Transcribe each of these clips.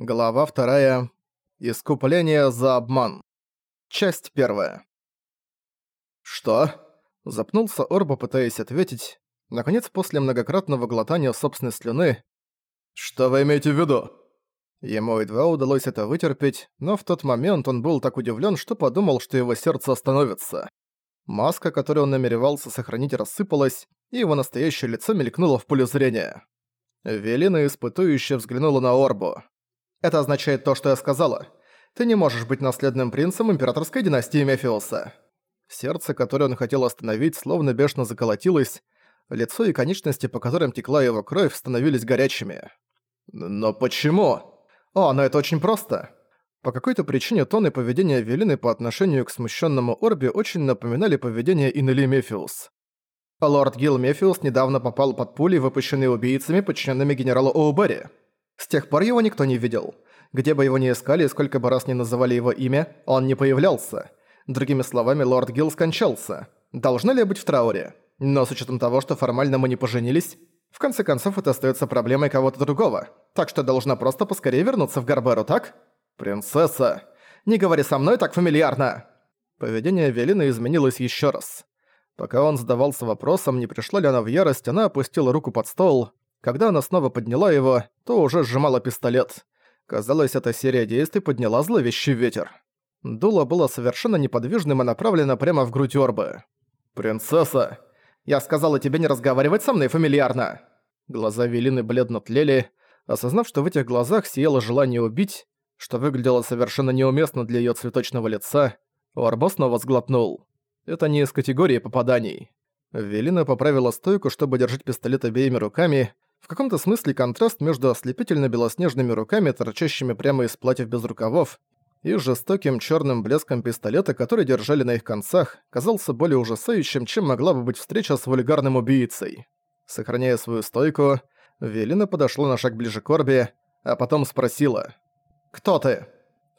Глава вторая. Искупление за обман. Часть первая. «Что?» – запнулся Орба, пытаясь ответить. Наконец, после многократного глотания собственной слюны. «Что вы имеете в виду?» Ему едва удалось это вытерпеть, но в тот момент он был так удивлен, что подумал, что его сердце остановится. Маска, которую он намеревался сохранить, рассыпалась, и его настоящее лицо мелькнуло в поле зрения. Велина испытующе взглянула на Орбу. Это означает то, что я сказала. Ты не можешь быть наследным принцем императорской династии Мефиуса». Сердце, которое он хотел остановить, словно бешено заколотилось, лицо и конечности, по которым текла его кровь, становились горячими. «Но почему?» «О, но это очень просто». По какой-то причине тон и поведение Велины по отношению к смущенному Орби очень напоминали поведение Инели Мефиус. Лорд Гил Мефиус недавно попал под пули, выпущенные убийцами, подчиненными генералу Оубери. С тех пор его никто не видел. Где бы его ни искали и сколько бы раз ни называли его имя, он не появлялся. Другими словами, лорд Гилл скончался. Должна ли быть в трауре? Но с учетом того, что формально мы не поженились, в конце концов это остается проблемой кого-то другого. Так что должна просто поскорее вернуться в Гарберу, так? Принцесса, не говори со мной так фамильярно. Поведение Велины изменилось еще раз. Пока он задавался вопросом, не пришла ли она в ярость, она опустила руку под стол. Когда она снова подняла его, то уже сжимала пистолет. Казалось, эта серия действий подняла зловещий ветер. Дуло было совершенно неподвижным и направлено прямо в грудь Орбы. «Принцесса! Я сказала тебе не разговаривать со мной фамильярно!» Глаза Велины бледно тлели, осознав, что в этих глазах сияло желание убить, что выглядело совершенно неуместно для её цветочного лица, Орбо снова сглотнул. Это не из категории попаданий. Велина поправила стойку, чтобы держать пистолет обеими руками, в каком-то смысле контраст между ослепительно-белоснежными руками, торчащими прямо из платьев без рукавов, и жестоким черным блеском пистолета, который держали на их концах, казался более ужасающим, чем могла бы быть встреча с вульгарным убийцей. Сохраняя свою стойку, Велина подошла на шаг ближе к Орби, а потом спросила «Кто ты?».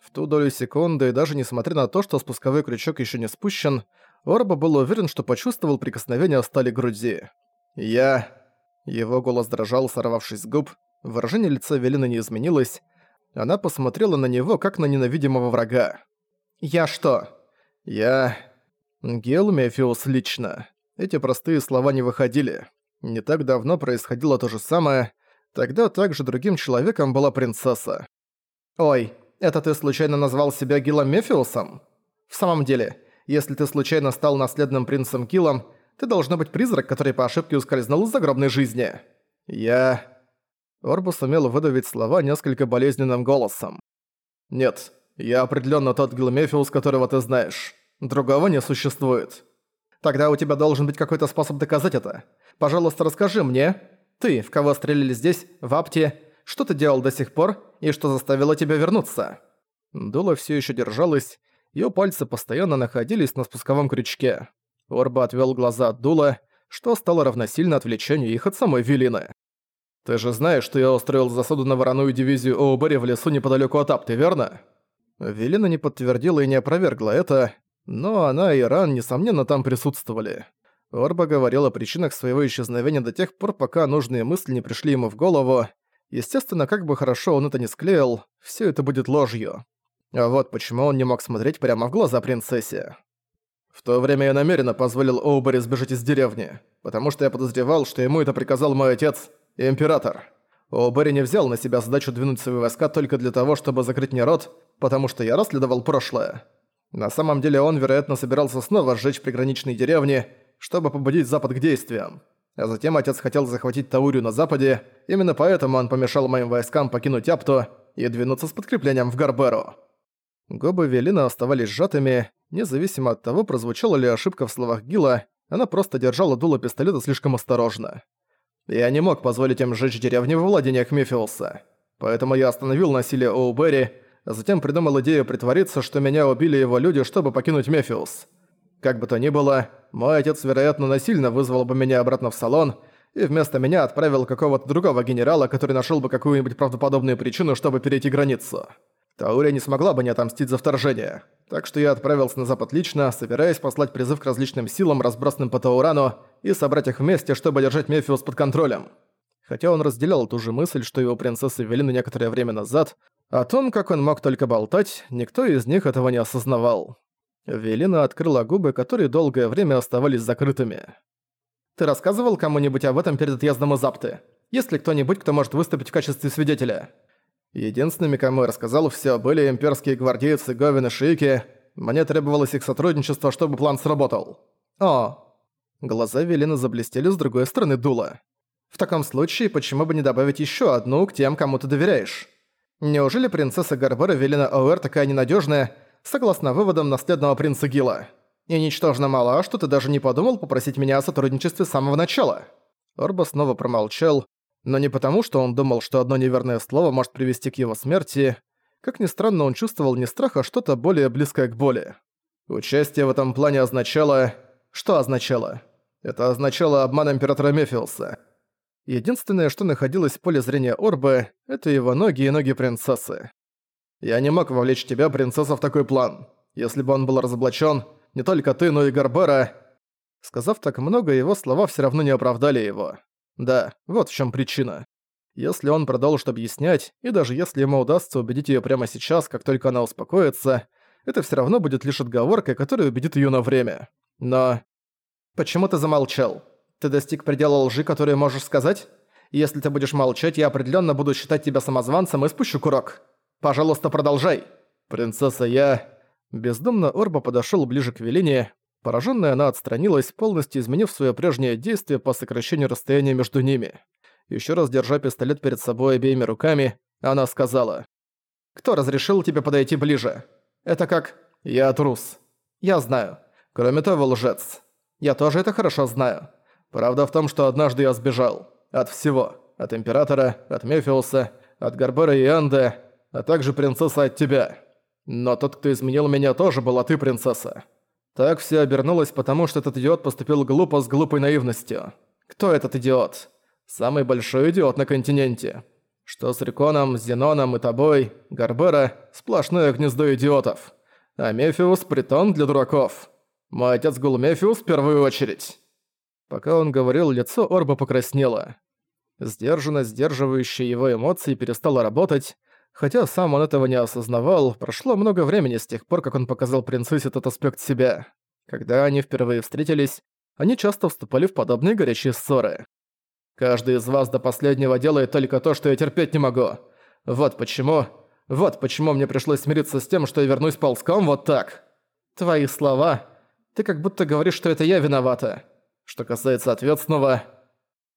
В ту долю секунды, даже несмотря на то, что спусковой крючок еще не спущен, Орба был уверен, что почувствовал прикосновение стали груди. «Я...» Его голос дрожал, сорвавшись с губ. Выражение лица Велины не изменилось. Она посмотрела на него, как на ненавидимого врага. «Я что?» «Я...» Гел Мефиус лично. Эти простые слова не выходили. Не так давно происходило то же самое. Тогда также другим человеком была принцесса. «Ой, это ты случайно назвал себя Гилом Мефиусом? В самом деле, если ты случайно стал наследным принцем Гилом, ты должна быть призрак, который по ошибке ускользнул из загробной жизни. Я...» Орбу сумел выдавить слова несколько болезненным голосом. «Нет, я определенно тот Гилмефиус, которого ты знаешь. Другого не существует. Тогда у тебя должен быть какой-то способ доказать это. Пожалуйста, расскажи мне. Ты, в кого стреляли здесь, в Апте, что ты делал до сих пор и что заставило тебя вернуться?» Дула все еще держалась, ее пальцы постоянно находились на спусковом крючке. Орба отвел глаза от дула, что стало равносильно отвлечению их от самой Велины. «Ты же знаешь, что я устроил засаду на вороную дивизию Оубери в лесу неподалеку от Апты, верно?» Велина не подтвердила и не опровергла это, но она и Ран, несомненно, там присутствовали. Орба говорил о причинах своего исчезновения до тех пор, пока нужные мысли не пришли ему в голову. Естественно, как бы хорошо он это не склеил, все это будет ложью. А вот почему он не мог смотреть прямо в глаза принцессе. В то время я намеренно позволил Оубери сбежать из деревни, потому что я подозревал, что ему это приказал мой отец, император. Оубери не взял на себя задачу двинуть свои войска только для того, чтобы закрыть мне рот, потому что я расследовал прошлое. На самом деле он, вероятно, собирался снова сжечь приграничные деревни, чтобы побудить Запад к действиям. А затем отец хотел захватить Таурию на Западе, именно поэтому он помешал моим войскам покинуть Апту и двинуться с подкреплением в Гарберу. Губы Велина оставались сжатыми, независимо от того, прозвучала ли ошибка в словах Гила, она просто держала дуло пистолета слишком осторожно. Я не мог позволить им сжечь деревни во владениях Мефиуса. Поэтому я остановил насилие Оуберри, а затем придумал идею притвориться, что меня убили его люди, чтобы покинуть Мефиус. Как бы то ни было, мой отец, вероятно, насильно вызвал бы меня обратно в салон и вместо меня отправил какого-то другого генерала, который нашел бы какую-нибудь правдоподобную причину, чтобы перейти границу. Таурия не смогла бы не отомстить за вторжение. Так что я отправился на запад лично, собираясь послать призыв к различным силам, разбросанным по Таурану, и собрать их вместе, чтобы держать Мефиус под контролем. Хотя он разделял ту же мысль, что его принцесса Велина некоторое время назад, О том, как он мог только болтать, никто из них этого не осознавал. Велина открыла губы, которые долгое время оставались закрытыми. «Ты рассказывал кому-нибудь об этом перед отъездом из Апты? Есть ли кто-нибудь, кто может выступить в качестве свидетеля?» Единственными, кому я рассказал все, были имперские гвардейцы Говин и Шики. Мне требовалось их сотрудничество, чтобы план сработал. О! Глаза Велины заблестели с другой стороны дула. В таком случае, почему бы не добавить еще одну к тем, кому ты доверяешь? Неужели принцесса Гарбера Велина Оуэр такая ненадежная, согласно выводам наследного принца Гила? И ничтожно мало, что ты даже не подумал попросить меня о сотрудничестве с самого начала?» Орба снова промолчал, но не потому, что он думал, что одно неверное слово может привести к его смерти. Как ни странно, он чувствовал не страх, а что-то более близкое к боли. Участие в этом плане означало... Что означало? Это означало обман Императора Мефиуса. Единственное, что находилось в поле зрения Орбы, это его ноги и ноги принцессы. «Я не мог вовлечь тебя, принцесса, в такой план. Если бы он был разоблачен, не только ты, но и Гарбера...» Сказав так много, его слова все равно не оправдали его. Да, вот в чем причина. Если он продолжит объяснять, и даже если ему удастся убедить ее прямо сейчас, как только она успокоится, это все равно будет лишь отговоркой, которая убедит ее на время. Но... Почему ты замолчал? Ты достиг предела лжи, которую можешь сказать? Если ты будешь молчать, я определенно буду считать тебя самозванцем и спущу курок. Пожалуйста, продолжай. Принцесса, я... Бездумно Орба подошел ближе к Велине, Пораженная она отстранилась, полностью изменив свое прежнее действие по сокращению расстояния между ними. Еще раз держа пистолет перед собой обеими руками, она сказала. «Кто разрешил тебе подойти ближе? Это как... Я трус. Я знаю. Кроме того, лжец. Я тоже это хорошо знаю. Правда в том, что однажды я сбежал. От всего. От Императора, от Мефиуса, от Гарбера и Анды, а также принцесса от тебя. Но тот, кто изменил меня, тоже была ты, принцесса. Так все обернулось, потому что этот идиот поступил глупо с глупой наивностью. Кто этот идиот? Самый большой идиот на континенте. Что с Риконом, Зеноном и тобой, Гарбера – сплошное гнездо идиотов. А Мефиус – притон для дураков. Мой отец Гул Мефиус в первую очередь. Пока он говорил, лицо Орба покраснело. Сдержанно сдерживающая его эмоции перестала работать, Хотя сам он этого не осознавал, прошло много времени с тех пор, как он показал принцессе этот аспект себя. Когда они впервые встретились, они часто вступали в подобные горячие ссоры. «Каждый из вас до последнего делает только то, что я терпеть не могу. Вот почему... Вот почему мне пришлось смириться с тем, что я вернусь ползком вот так. Твои слова... Ты как будто говоришь, что это я виновата. Что касается ответственного...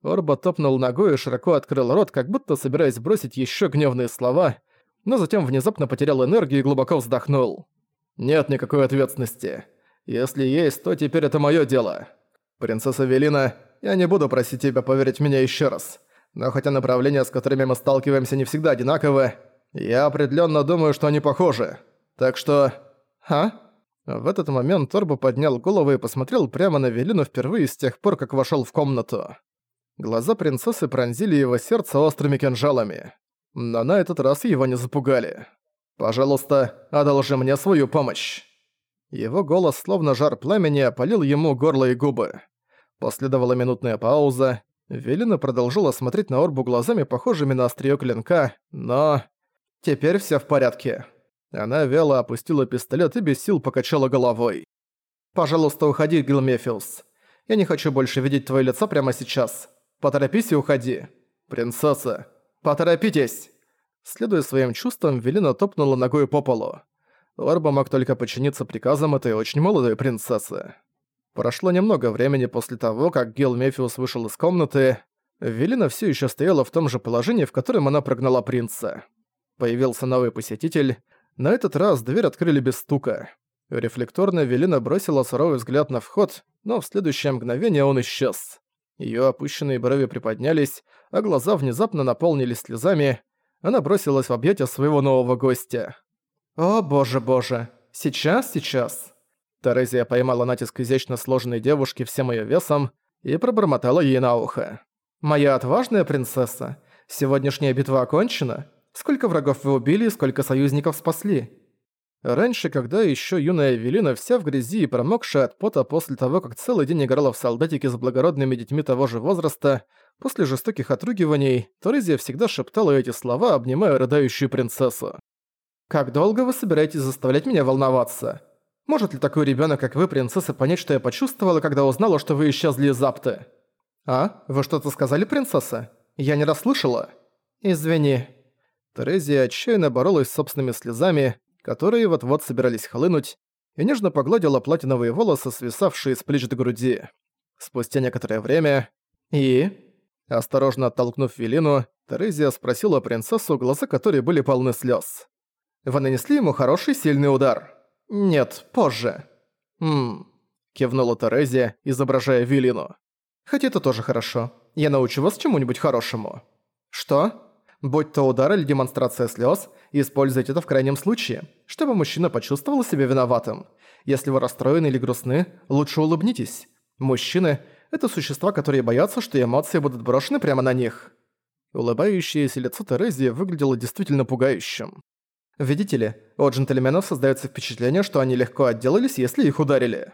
Орба топнул ногой и широко открыл рот, как будто собираясь бросить еще гневные слова, но затем внезапно потерял энергию и глубоко вздохнул. «Нет никакой ответственности. Если есть, то теперь это мое дело. Принцесса Велина, я не буду просить тебя поверить в меня еще раз. Но хотя направления, с которыми мы сталкиваемся, не всегда одинаковы, я определенно думаю, что они похожи. Так что... А?» В этот момент Торбо поднял голову и посмотрел прямо на Велину впервые с тех пор, как вошел в комнату. Глаза принцессы пронзили его сердце острыми кинжалами но на этот раз его не запугали. «Пожалуйста, одолжи мне свою помощь». Его голос, словно жар пламени, опалил ему горло и губы. Последовала минутная пауза. Велина продолжила смотреть на Орбу глазами, похожими на остриё клинка, но... Теперь всё в порядке. Она вяло опустила пистолет и без сил покачала головой. «Пожалуйста, уходи, Гилмефиус. Я не хочу больше видеть твоё лицо прямо сейчас. Поторопись и уходи. Принцесса, «Поторопитесь!» Следуя своим чувствам, Велина топнула ногой по полу. Орба мог только подчиниться приказам этой очень молодой принцессы. Прошло немного времени после того, как Гил Мефиус вышел из комнаты. Велина все еще стояла в том же положении, в котором она прогнала принца. Появился новый посетитель. На этот раз дверь открыли без стука. Рефлекторно Велина бросила суровый взгляд на вход, но в следующее мгновение он исчез. Её опущенные брови приподнялись, а глаза внезапно наполнились слезами. Она бросилась в объятия своего нового гостя. «О, боже-боже! Сейчас, сейчас!» Терезия поймала натиск изящно сложенной девушки всем её весом и пробормотала ей на ухо. «Моя отважная принцесса, сегодняшняя битва окончена. Сколько врагов вы убили и сколько союзников спасли?» Раньше, когда еще юная Эвелина вся в грязи и промокшая от пота после того, как целый день играла в солдатики с благородными детьми того же возраста, после жестоких отругиваний, Торезия всегда шептала эти слова, обнимая рыдающую принцессу. «Как долго вы собираетесь заставлять меня волноваться? Может ли такой ребенок, как вы, принцесса, понять, что я почувствовала, когда узнала, что вы исчезли из Апты?» «А? Вы что-то сказали, принцесса? Я не расслышала?» «Извини». Терезия отчаянно боролась с собственными слезами, которые вот-вот собирались хлынуть, и нежно погладила платиновые волосы, свисавшие с плеч до груди. Спустя некоторое время... И... Осторожно оттолкнув Велину, Терезия спросила принцессу, глаза которой были полны слез. «Вы нанесли ему хороший сильный удар?» «Нет, позже». «Ммм...» — кивнула Терезия, изображая Велину. «Хотя это тоже хорошо. Я научу вас чему-нибудь хорошему». «Что?» Будь то удар или демонстрация слез, используйте это в крайнем случае, чтобы мужчина почувствовал себя виноватым. Если вы расстроены или грустны, лучше улыбнитесь. Мужчины – это существа, которые боятся, что эмоции будут брошены прямо на них. Улыбающееся лицо Терезии выглядело действительно пугающим. Видите ли, у джентльменов создается впечатление, что они легко отделались, если их ударили.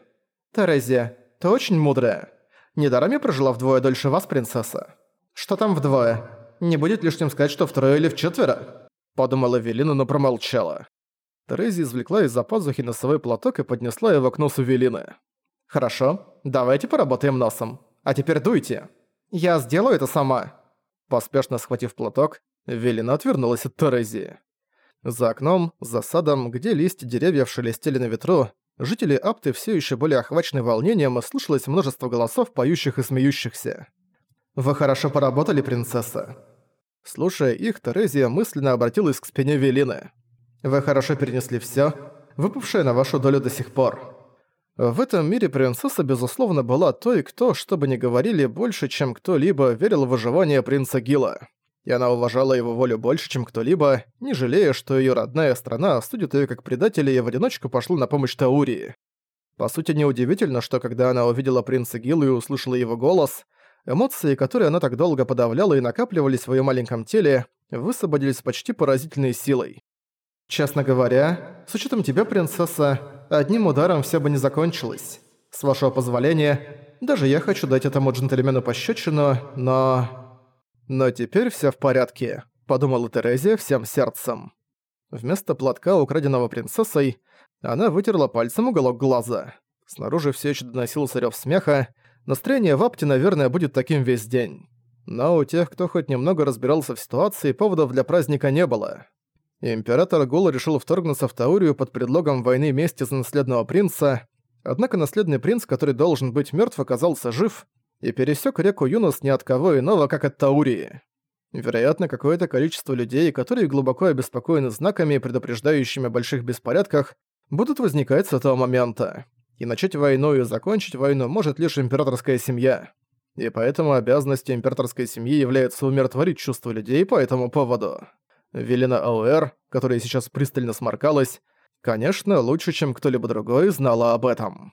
Терезия, ты очень мудрая. Недаром я прожила вдвое дольше вас, принцесса. Что там вдвое? не будет лишним сказать, что втрое или вчетверо?» Подумала Велина, но промолчала. Терези извлекла из-за пазухи носовой платок и поднесла его к носу Велины. «Хорошо, давайте поработаем носом. А теперь дуйте. Я сделаю это сама». Поспешно схватив платок, Велина отвернулась от Терези. За окном, за садом, где листья деревьев шелестели на ветру, жители Апты все еще были охвачены волнением и слышалось множество голосов, поющих и смеющихся. «Вы хорошо поработали, принцесса». Слушая их, Терезия мысленно обратилась к спине Велины. «Вы хорошо перенесли всё, выпавшее на вашу долю до сих пор». В этом мире принцесса, безусловно, была той, кто, что бы ни говорили, больше, чем кто-либо верил в выживание принца Гила. И она уважала его волю больше, чем кто-либо, не жалея, что её родная страна осудит её как предателя и в одиночку пошла на помощь Таурии. По сути, неудивительно, что когда она увидела принца Гила и услышала его голос – Эмоции, которые она так долго подавляла и накапливались в её маленьком теле, высвободились почти поразительной силой. «Честно говоря, с учетом тебя, принцесса, одним ударом все бы не закончилось. С вашего позволения, даже я хочу дать этому джентльмену пощечину, но...» «Но теперь все в порядке», — подумала Терезия всем сердцем. Вместо платка, украденного принцессой, она вытерла пальцем уголок глаза. Снаружи все еще доносился рёв смеха, Настроение в Апте, наверное, будет таким весь день. Но у тех, кто хоть немного разбирался в ситуации, поводов для праздника не было. Император Гул решил вторгнуться в Таурию под предлогом войны мести за наследного принца, однако наследный принц, который должен быть мертв, оказался жив и пересек реку Юнос ни от кого иного, как от Таурии. Вероятно, какое-то количество людей, которые глубоко обеспокоены знаками, предупреждающими о больших беспорядках, будут возникать с этого момента и начать войну и закончить войну может лишь императорская семья. И поэтому обязанностью императорской семьи является умиротворить чувства людей по этому поводу. Велена Ауэр, которая сейчас пристально сморкалась, конечно, лучше, чем кто-либо другой, знала об этом.